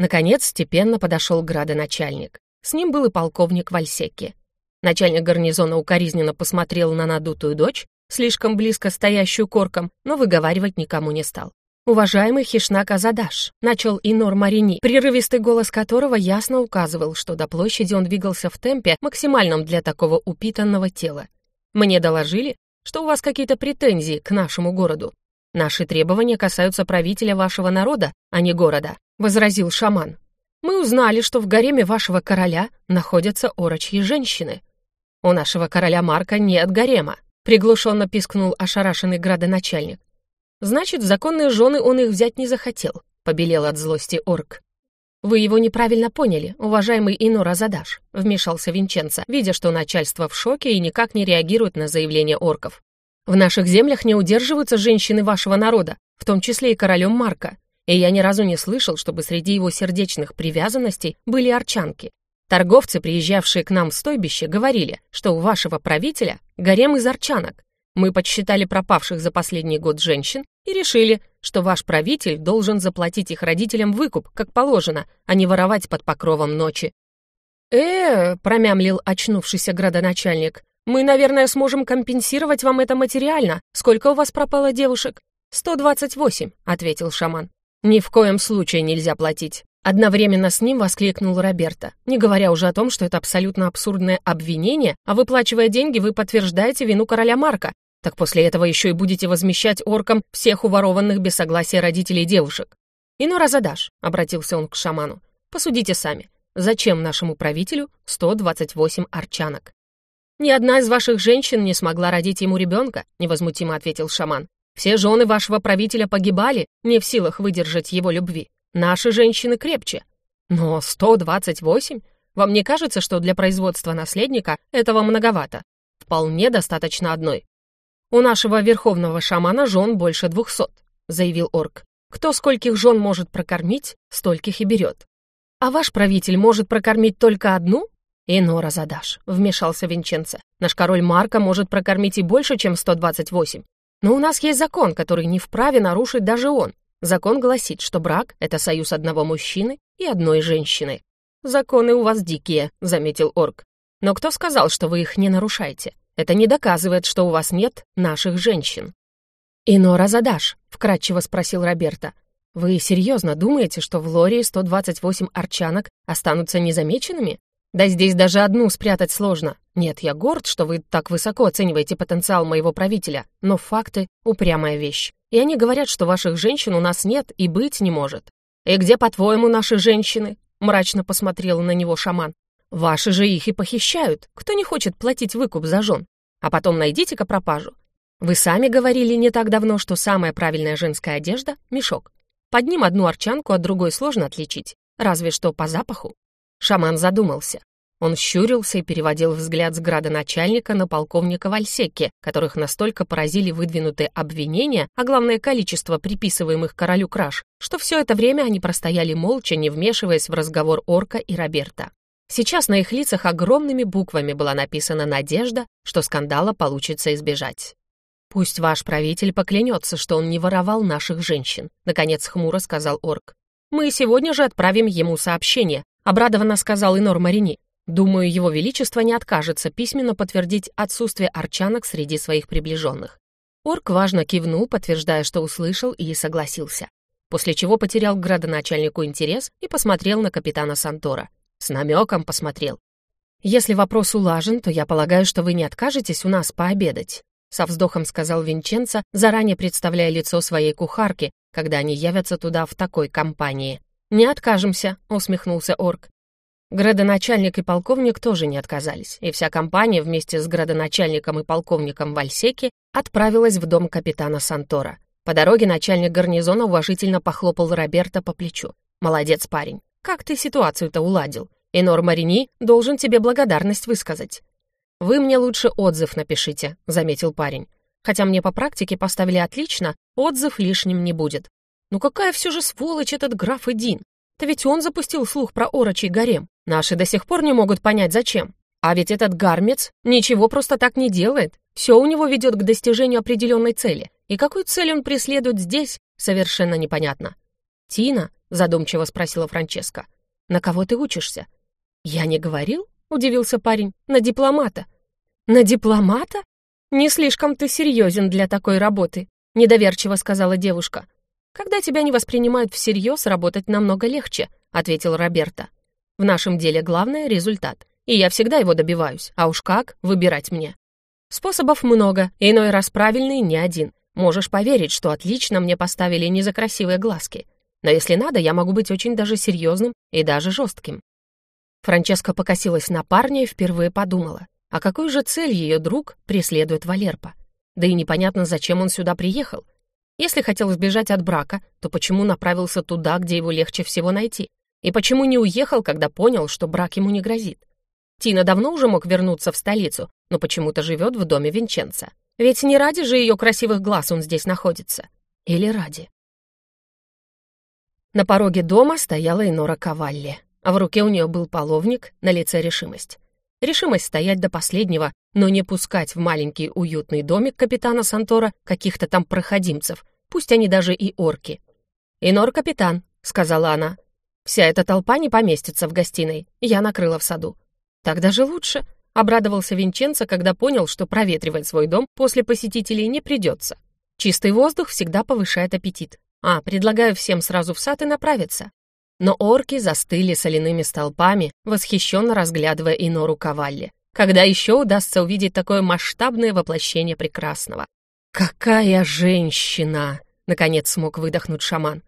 Наконец, степенно подошел градоначальник. С ним был и полковник Вальсеки. Начальник гарнизона укоризненно посмотрел на надутую дочь, слишком близко стоящую корком, но выговаривать никому не стал. «Уважаемый Хишнак Азадаш», — начал Инор Марини, прерывистый голос которого ясно указывал, что до площади он двигался в темпе, максимальном для такого упитанного тела. «Мне доложили, что у вас какие-то претензии к нашему городу. Наши требования касаются правителя вашего народа, а не города возразил шаман. «Мы узнали, что в гареме вашего короля находятся орочьи женщины. У нашего короля Марка нет гарема», — приглушенно пискнул ошарашенный градоначальник. «Значит, законные жены он их взять не захотел», — побелел от злости орк. «Вы его неправильно поняли, уважаемый Инора Задаш», — вмешался Винченцо, видя, что начальство в шоке и никак не реагирует на заявление орков. «В наших землях не удерживаются женщины вашего народа, в том числе и королем Марка и я ни разу не слышал, чтобы среди его сердечных привязанностей были арчанки. Торговцы, приезжавшие к нам в стойбище, говорили, что у вашего правителя гарем из арчанок. Мы подсчитали пропавших за последний год женщин и решили, что ваш правитель должен заплатить их родителям выкуп, как положено, а не воровать под покровом ночи. «Э, — промямлил очнувшийся градоначальник, — мы, наверное, сможем компенсировать вам это материально. Сколько у вас пропало девушек?» «Сто двадцать восемь», — ответил шаман. «Ни в коем случае нельзя платить!» Одновременно с ним воскликнул Роберто, не говоря уже о том, что это абсолютно абсурдное обвинение, а выплачивая деньги, вы подтверждаете вину короля Марка. Так после этого еще и будете возмещать оркам всех уворованных без согласия родителей девушек. «Инора задашь», — обратился он к шаману. «Посудите сами. Зачем нашему правителю 128 арчанок?» «Ни одна из ваших женщин не смогла родить ему ребенка», — невозмутимо ответил шаман. «Все жены вашего правителя погибали, не в силах выдержать его любви. Наши женщины крепче. Но 128? Вам не кажется, что для производства наследника этого многовато? Вполне достаточно одной. У нашего верховного шамана жен больше двухсот», — заявил орк. «Кто скольких жен может прокормить, стольких и берет. А ваш правитель может прокормить только одну?» «Инора задашь», — вмешался Винченцо. «Наш король Марка может прокормить и больше, чем 128. Но у нас есть закон, который не вправе нарушить даже он. Закон гласит, что брак — это союз одного мужчины и одной женщины. «Законы у вас дикие», — заметил орк. «Но кто сказал, что вы их не нарушаете? Это не доказывает, что у вас нет наших женщин». «Инора задашь», — вкратчиво спросил Роберта. «Вы серьезно думаете, что в Лории 128 арчанок останутся незамеченными? Да здесь даже одну спрятать сложно. Нет, я горд, что вы так высоко оцениваете потенциал моего правителя, но факты — упрямая вещь. И они говорят, что ваших женщин у нас нет и быть не может. И где, по-твоему, наши женщины? Мрачно посмотрел на него шаман. Ваши же их и похищают. Кто не хочет платить выкуп за жен? А потом найдите-ка пропажу. Вы сами говорили не так давно, что самая правильная женская одежда — мешок. Под ним одну арчанку от другой сложно отличить, разве что по запаху. Шаман задумался. Он щурился и переводил взгляд с градоначальника на полковника Вальсеки, которых настолько поразили выдвинутые обвинения, а главное количество приписываемых королю краж, что все это время они простояли молча, не вмешиваясь в разговор Орка и Роберта. Сейчас на их лицах огромными буквами была написана надежда, что скандала получится избежать. «Пусть ваш правитель поклянется, что он не воровал наших женщин», — наконец хмуро сказал Орк. «Мы сегодня же отправим ему сообщение, Обрадованно сказал Инор Марини. Думаю, его величество не откажется письменно подтвердить отсутствие арчанок среди своих приближенных. Орк важно кивнул, подтверждая, что услышал и согласился. После чего потерял к градоначальнику интерес и посмотрел на капитана Сантора. С намеком посмотрел. «Если вопрос улажен, то я полагаю, что вы не откажетесь у нас пообедать», со вздохом сказал Винченцо, заранее представляя лицо своей кухарки, когда они явятся туда в такой компании. «Не откажемся», — усмехнулся орк. Градоначальник и полковник тоже не отказались, и вся компания вместе с градоначальником и полковником Вальсеки отправилась в дом капитана Сантора. По дороге начальник гарнизона уважительно похлопал Роберта по плечу. «Молодец, парень. Как ты ситуацию-то уладил? Инор Марини должен тебе благодарность высказать». «Вы мне лучше отзыв напишите», — заметил парень. «Хотя мне по практике поставили отлично, отзыв лишним не будет. Ну какая все же сволочь этот граф Эдин? То ведь он запустил слух про орочий гарем. Наши до сих пор не могут понять, зачем. А ведь этот гармец ничего просто так не делает. Все у него ведет к достижению определенной цели. И какую цель он преследует здесь, совершенно непонятно. «Тина?» — задумчиво спросила Франческа. «На кого ты учишься?» «Я не говорил?» — удивился парень. «На дипломата». «На дипломата? Не слишком ты серьезен для такой работы», — недоверчиво сказала девушка. «Когда тебя не воспринимают всерьез, работать намного легче», — ответил Роберта. «В нашем деле главное — результат, и я всегда его добиваюсь, а уж как, выбирать мне». Способов много, иной раз правильный не один. Можешь поверить, что отлично мне поставили не за красивые глазки. Но если надо, я могу быть очень даже серьезным и даже жестким. Франческа покосилась на парня и впервые подумала, а какую же цель ее друг преследует Валерпа? Да и непонятно, зачем он сюда приехал. Если хотел сбежать от брака, то почему направился туда, где его легче всего найти? И почему не уехал, когда понял, что брак ему не грозит? Тина давно уже мог вернуться в столицу, но почему-то живет в доме Винченца. Ведь не ради же ее красивых глаз он здесь находится. Или ради? На пороге дома стояла Инора Кавалли, а в руке у нее был половник, на лице решимость. Решимость стоять до последнего, но не пускать в маленький уютный домик капитана Сантора каких-то там проходимцев, пусть они даже и орки. «Инор, капитан», — сказала она. «Вся эта толпа не поместится в гостиной, я накрыла в саду». «Так даже лучше», — обрадовался Винченцо, когда понял, что проветривать свой дом после посетителей не придется. Чистый воздух всегда повышает аппетит. А, предлагаю всем сразу в сад и направиться. Но орки застыли соляными столпами, восхищенно разглядывая Инору Кавалли. Когда еще удастся увидеть такое масштабное воплощение прекрасного? «Какая женщина!» — наконец смог выдохнуть шаман.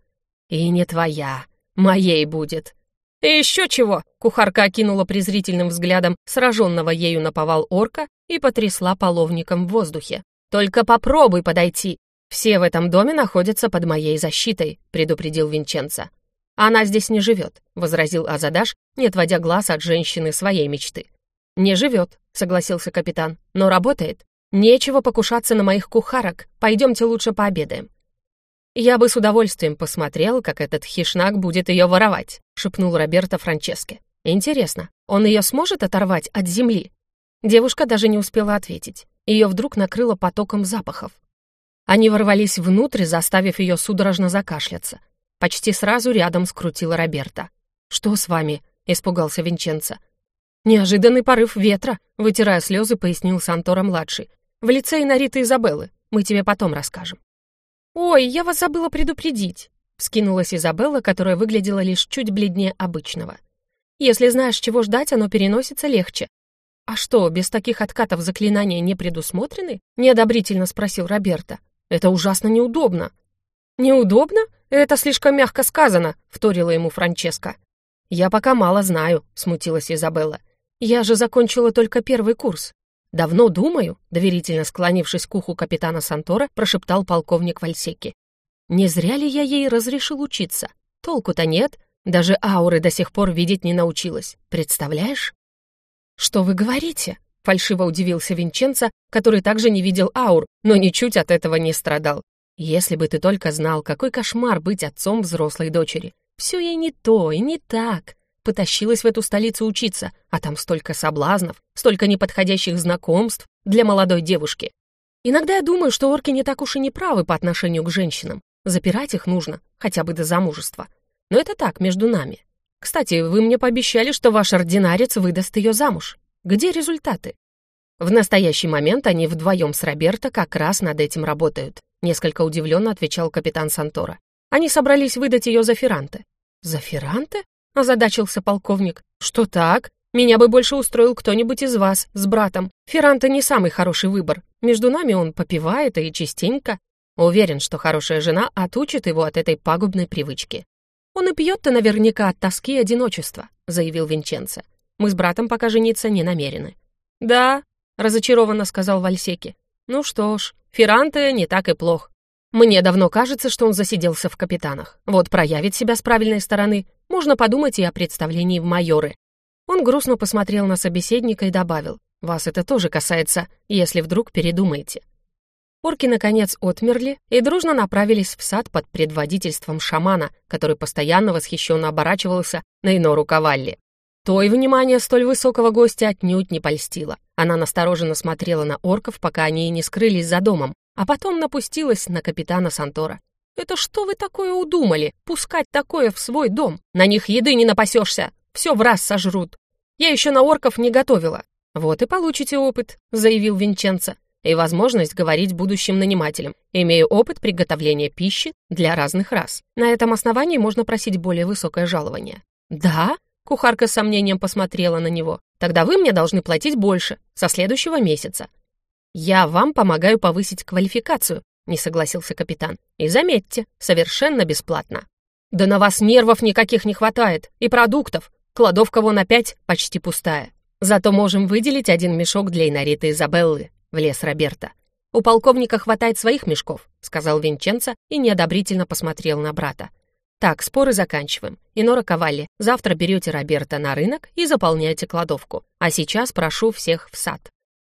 «И не твоя, моей будет». «И еще чего!» — кухарка окинула презрительным взглядом сраженного ею наповал орка и потрясла половником в воздухе. «Только попробуй подойти! Все в этом доме находятся под моей защитой», — предупредил Винченцо. «Она здесь не живет», — возразил Азадаш, не отводя глаз от женщины своей мечты. «Не живет», — согласился капитан, — «но работает. Нечего покушаться на моих кухарок, пойдемте лучше пообедаем». «Я бы с удовольствием посмотрел, как этот хишнак будет ее воровать», — шепнул Роберто Франческе. «Интересно, он ее сможет оторвать от земли?» Девушка даже не успела ответить. Ее вдруг накрыло потоком запахов. Они ворвались внутрь, заставив ее судорожно закашляться. Почти сразу рядом скрутила Роберта. «Что с вами?» — испугался Винченцо. «Неожиданный порыв ветра», — вытирая слезы, пояснил Сантора-младший. «В лице Инариты Изабеллы. Мы тебе потом расскажем». «Ой, я вас забыла предупредить», — вскинулась Изабелла, которая выглядела лишь чуть бледнее обычного. «Если знаешь, чего ждать, оно переносится легче». «А что, без таких откатов заклинания не предусмотрены?» — неодобрительно спросил Роберта. «Это ужасно неудобно». «Неудобно? Это слишком мягко сказано», — вторила ему Франческа. «Я пока мало знаю», — смутилась Изабелла. «Я же закончила только первый курс». «Давно думаю», — доверительно склонившись к уху капитана Сантора, прошептал полковник Вальсеки. «Не зря ли я ей разрешил учиться? Толку-то нет, даже ауры до сих пор видеть не научилась. Представляешь?» «Что вы говорите?» — фальшиво удивился Винченцо, который также не видел аур, но ничуть от этого не страдал. Если бы ты только знал, какой кошмар быть отцом взрослой дочери. Все ей не то и не так. Потащилась в эту столицу учиться, а там столько соблазнов, столько неподходящих знакомств для молодой девушки. Иногда я думаю, что орки не так уж и не правы по отношению к женщинам. Запирать их нужно, хотя бы до замужества. Но это так, между нами. Кстати, вы мне пообещали, что ваш ординарец выдаст ее замуж. Где результаты? В настоящий момент они вдвоем с Роберто как раз над этим работают. Несколько удивленно отвечал капитан Сантора. Они собрались выдать ее за Ферранте. «За Ферранте?» — озадачился полковник. «Что так? Меня бы больше устроил кто-нибудь из вас с братом. Ферранте не самый хороший выбор. Между нами он попивает и частенько. Уверен, что хорошая жена отучит его от этой пагубной привычки. Он и пьет-то наверняка от тоски и одиночества», — заявил Винченцо. «Мы с братом пока жениться не намерены». «Да», — разочарованно сказал Вальсеки. «Ну что ж, Ферранте не так и плох. Мне давно кажется, что он засиделся в капитанах. Вот проявит себя с правильной стороны, можно подумать и о представлении в майоры. Он грустно посмотрел на собеседника и добавил, «Вас это тоже касается, если вдруг передумаете». Орки, наконец, отмерли и дружно направились в сад под предводительством шамана, который постоянно восхищенно оборачивался на Инору Кавалли. То и внимание столь высокого гостя отнюдь не польстило. Она настороженно смотрела на орков, пока они не скрылись за домом, а потом напустилась на капитана Сантора. «Это что вы такое удумали? Пускать такое в свой дом? На них еды не напасешься, все в раз сожрут. Я еще на орков не готовила». «Вот и получите опыт», — заявил Винченцо, «и возможность говорить будущим нанимателям. Имею опыт приготовления пищи для разных рас. На этом основании можно просить более высокое жалование». «Да?» — кухарка с сомнением посмотрела на него. Тогда вы мне должны платить больше, со следующего месяца». «Я вам помогаю повысить квалификацию», — не согласился капитан. «И заметьте, совершенно бесплатно». «Да на вас нервов никаких не хватает, и продуктов. Кладовка вон опять почти пустая. Зато можем выделить один мешок для Инариты Изабеллы», — влез Роберта. «У полковника хватает своих мешков», — сказал Винченцо и неодобрительно посмотрел на брата. Так, споры заканчиваем. Инора Кавалли, завтра берете Роберта на рынок и заполняете кладовку. А сейчас прошу всех в сад.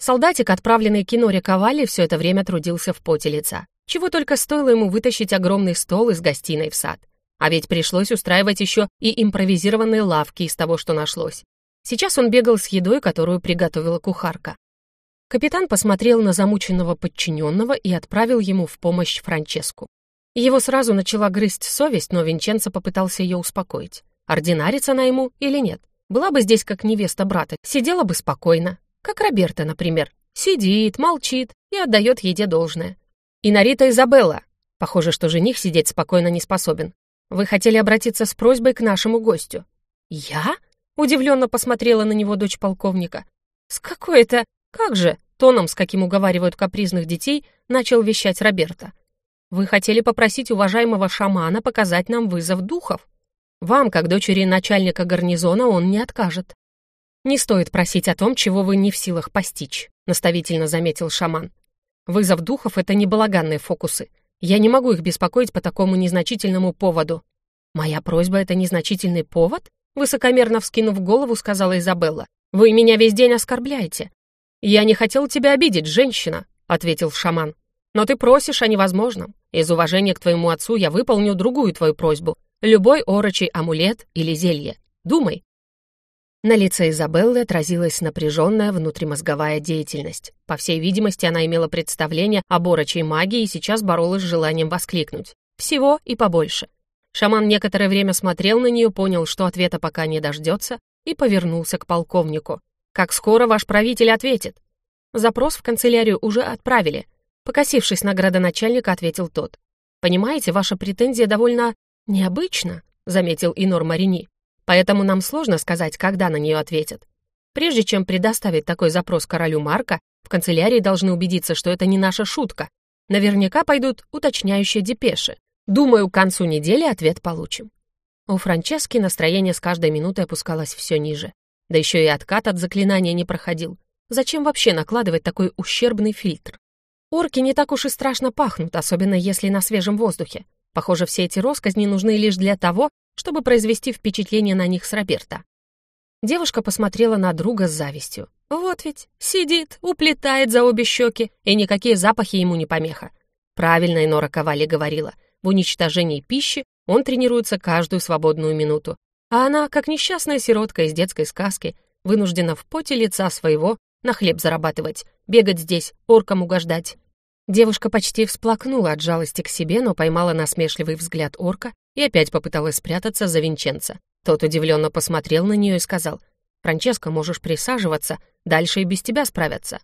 Солдатик, отправленный к Кавалли, все это время трудился в поте лица. Чего только стоило ему вытащить огромный стол из гостиной в сад. А ведь пришлось устраивать еще и импровизированные лавки из того, что нашлось. Сейчас он бегал с едой, которую приготовила кухарка. Капитан посмотрел на замученного подчиненного и отправил ему в помощь Франческу. Его сразу начала грызть совесть, но Винченцо попытался ее успокоить. Ординарец она ему или нет? Была бы здесь как невеста брата, сидела бы спокойно. Как Роберта, например. Сидит, молчит и отдает еде должное. И Нарита Изабелла. Похоже, что жених сидеть спокойно не способен. Вы хотели обратиться с просьбой к нашему гостю. Я? Удивленно посмотрела на него дочь полковника. С какой это... Как же? Тоном, с каким уговаривают капризных детей, начал вещать Роберта. Вы хотели попросить уважаемого шамана показать нам вызов духов. Вам, как дочери начальника гарнизона, он не откажет. «Не стоит просить о том, чего вы не в силах постичь», — наставительно заметил шаман. «Вызов духов — это не балаганные фокусы. Я не могу их беспокоить по такому незначительному поводу». «Моя просьба — это незначительный повод?» — высокомерно вскинув голову, сказала Изабелла. «Вы меня весь день оскорбляете». «Я не хотел тебя обидеть, женщина», — ответил шаман. «Но ты просишь о невозможном. Из уважения к твоему отцу я выполню другую твою просьбу. Любой орочий амулет или зелье. Думай». На лице Изабеллы отразилась напряженная внутримозговая деятельность. По всей видимости, она имела представление о борочей магии и сейчас боролась с желанием воскликнуть. Всего и побольше. Шаман некоторое время смотрел на нее, понял, что ответа пока не дождется, и повернулся к полковнику. «Как скоро ваш правитель ответит?» Запрос в канцелярию уже отправили. Покосившись на градоначальника, ответил тот. «Понимаете, ваша претензия довольно необычна», — заметил Инор Марини. Поэтому нам сложно сказать, когда на нее ответят. Прежде чем предоставить такой запрос королю Марка, в канцелярии должны убедиться, что это не наша шутка. Наверняка пойдут уточняющие депеши. Думаю, к концу недели ответ получим. У Франчески настроение с каждой минутой опускалось все ниже. Да еще и откат от заклинания не проходил. Зачем вообще накладывать такой ущербный фильтр? Орки не так уж и страшно пахнут, особенно если на свежем воздухе. Похоже, все эти росказни нужны лишь для того, чтобы произвести впечатление на них с Роберта. Девушка посмотрела на друга с завистью. Вот ведь, сидит, уплетает за обе щеки, и никакие запахи ему не помеха. Правильно Инора Ковали говорила, в уничтожении пищи он тренируется каждую свободную минуту. А она, как несчастная сиротка из детской сказки, вынуждена в поте лица своего на хлеб зарабатывать, бегать здесь, оркам угождать. Девушка почти всплакнула от жалости к себе, но поймала насмешливый взгляд орка и опять попыталась спрятаться за Винченца. Тот удивленно посмотрел на нее и сказал, «Франческо, можешь присаживаться, дальше и без тебя справятся».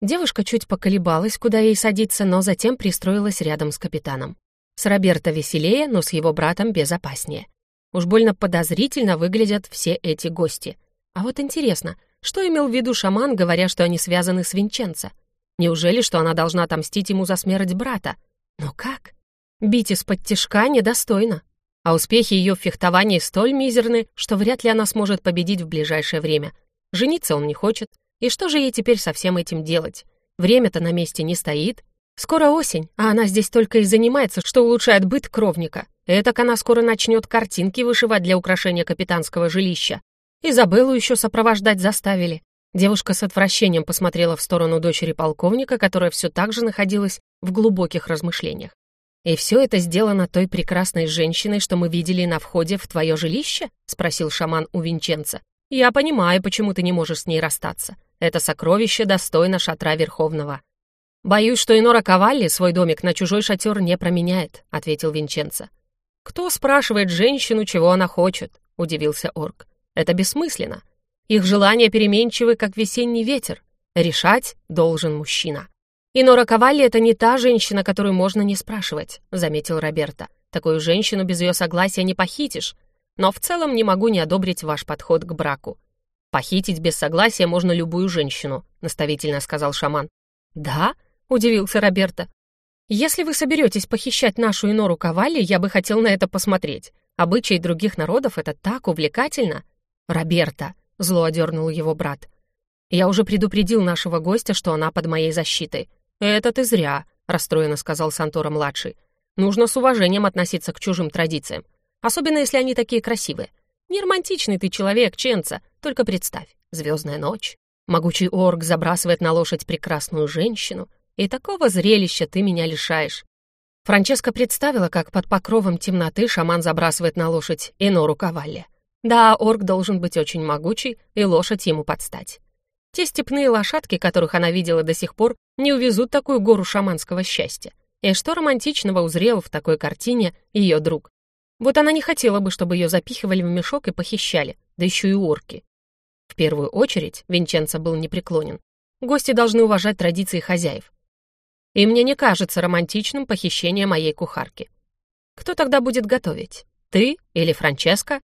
Девушка чуть поколебалась, куда ей садиться, но затем пристроилась рядом с капитаном. С Роберто веселее, но с его братом безопаснее. Уж больно подозрительно выглядят все эти гости. А вот интересно, что имел в виду шаман, говоря, что они связаны с Винченцо? Неужели, что она должна отомстить ему за смерть брата? Но как? Бить из-под тишка недостойно. А успехи ее в фехтовании столь мизерны, что вряд ли она сможет победить в ближайшее время. Жениться он не хочет. И что же ей теперь со всем этим делать? Время-то на месте не стоит. Скоро осень, а она здесь только и занимается, что улучшает быт кровника. Этак она скоро начнет картинки вышивать для украшения капитанского жилища. Изабеллу еще сопровождать заставили. Девушка с отвращением посмотрела в сторону дочери полковника, которая все так же находилась в глубоких размышлениях. «И все это сделано той прекрасной женщиной, что мы видели на входе в твое жилище?» — спросил шаман у Винченца. «Я понимаю, почему ты не можешь с ней расстаться. Это сокровище достойно шатра Верховного». «Боюсь, что Инора Кавалли свой домик на чужой шатер не променяет», — ответил Винченца. «Кто спрашивает женщину, чего она хочет?» — удивился орк. «Это бессмысленно. Их желания переменчивы, как весенний ветер. Решать должен мужчина». «И Нора Кавалли — это не та женщина, которую можно не спрашивать», — заметил Роберто. «Такую женщину без ее согласия не похитишь. Но в целом не могу не одобрить ваш подход к браку». «Похитить без согласия можно любую женщину», — наставительно сказал шаман. «Да?» — удивился Роберто. «Если вы соберетесь похищать нашу Инору Кавалли, я бы хотел на это посмотреть. Обычаи других народов — это так увлекательно». «Роберто», — зло одернул его брат. «Я уже предупредил нашего гостя, что она под моей защитой. «Это ты зря», — расстроенно сказал Сантора-младший. «Нужно с уважением относиться к чужим традициям, особенно если они такие красивые. Не романтичный ты человек, Ченца, только представь, звездная ночь. Могучий орк забрасывает на лошадь прекрасную женщину, и такого зрелища ты меня лишаешь». Франческа представила, как под покровом темноты шаман забрасывает на лошадь Энору Кавалли. Да, орк должен быть очень могучий, и лошадь ему подстать. Те степные лошадки, которых она видела до сих пор, не увезут такую гору шаманского счастья. И что романтичного узрел в такой картине ее друг. Вот она не хотела бы, чтобы ее запихивали в мешок и похищали, да еще и орки. В первую очередь Винченцо был непреклонен. Гости должны уважать традиции хозяев. И мне не кажется романтичным похищение моей кухарки. Кто тогда будет готовить? Ты или Франческо?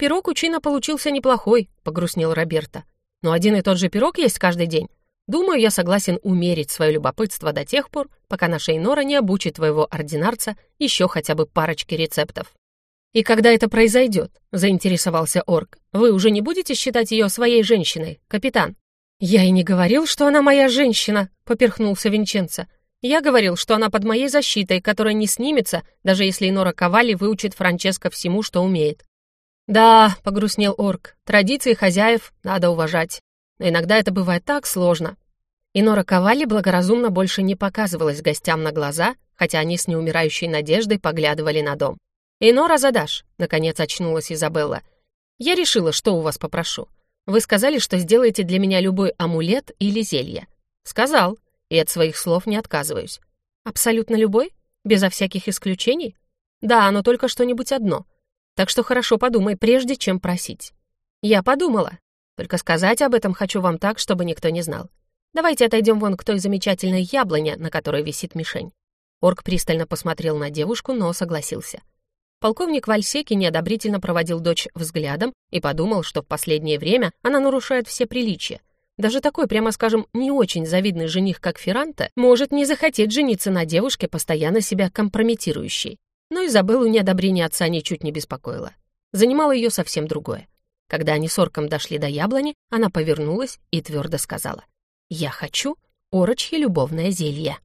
Пирог у Чина получился неплохой, погрустнел Роберто. Но один и тот же пирог есть каждый день. Думаю, я согласен умерить свое любопытство до тех пор, пока наша Инора не обучит твоего ординарца еще хотя бы парочки рецептов. «И когда это произойдет?» — заинтересовался орк. «Вы уже не будете считать ее своей женщиной, капитан?» «Я и не говорил, что она моя женщина», — поперхнулся Винченцо. «Я говорил, что она под моей защитой, которая не снимется, даже если Инора Ковали выучит Франческо всему, что умеет». «Да», — погрустнел орк, — «традиции хозяев надо уважать. Но иногда это бывает так сложно». Инора Ковали благоразумно больше не показывалась гостям на глаза, хотя они с неумирающей надеждой поглядывали на дом. «Инора задашь», — наконец очнулась Изабелла. «Я решила, что у вас попрошу. Вы сказали, что сделаете для меня любой амулет или зелье». «Сказал, и от своих слов не отказываюсь». «Абсолютно любой? Безо всяких исключений?» «Да, но только что-нибудь одно. Так что хорошо подумай, прежде чем просить». «Я подумала. Только сказать об этом хочу вам так, чтобы никто не знал. Давайте отойдем вон к той замечательной яблоне, на которой висит мишень». Орк пристально посмотрел на девушку, но согласился. Полковник Вальсеки неодобрительно проводил дочь взглядом и подумал, что в последнее время она нарушает все приличия. Даже такой, прямо скажем, не очень завидный жених, как Ферранте, может не захотеть жениться на девушке, постоянно себя компрометирующей. Но Изабеллу неодобрение отца ничуть не беспокоило. Занимало ее совсем другое. Когда они с орком дошли до яблони, она повернулась и твердо сказала, «Я хочу орочье любовное зелье».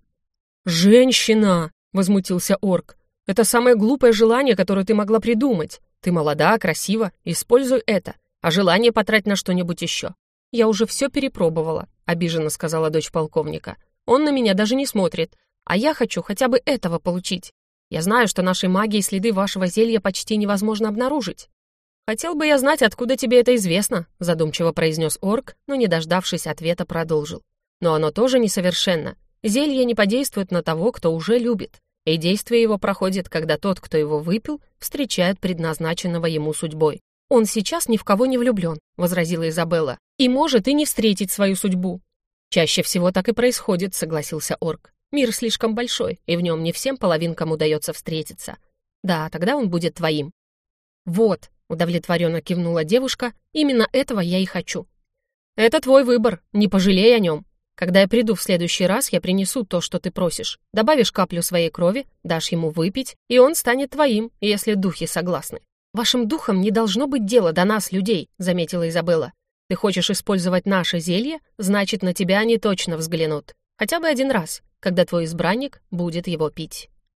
«Женщина!» — возмутился орк. Это самое глупое желание, которое ты могла придумать. Ты молода, красива, используй это, а желание потрать на что-нибудь еще. Я уже все перепробовала, обиженно сказала дочь полковника. Он на меня даже не смотрит, а я хочу хотя бы этого получить. Я знаю, что нашей магией следы вашего зелья почти невозможно обнаружить. «Хотел бы я знать, откуда тебе это известно», задумчиво произнес орк, но, не дождавшись ответа, продолжил. «Но оно тоже несовершенно. Зелье не подействует на того, кто уже любит и действие его проходит, когда тот, кто его выпил, встречает предназначенного ему судьбой. «Он сейчас ни в кого не влюблен», — возразила Изабелла, «и может и не встретить свою судьбу». «Чаще всего так и происходит», — согласился Орк. «Мир слишком большой, и в нем не всем половинкам удается встретиться. Да, тогда он будет твоим». «Вот», — удовлетворенно кивнула девушка, «именно этого я и хочу». «Это твой выбор, не пожалей о нем», когда я приду в следующий раз, я принесу то, что ты просишь. Добавишь каплю своей крови, дашь ему выпить, и он станет твоим, если духи согласны. Вашим духам не должно быть дела до нас, людей, заметила Изабелла. Ты хочешь использовать наше зелье, значит, на тебя они точно взглянут. Хотя бы один раз, когда твой избранник будет его пить.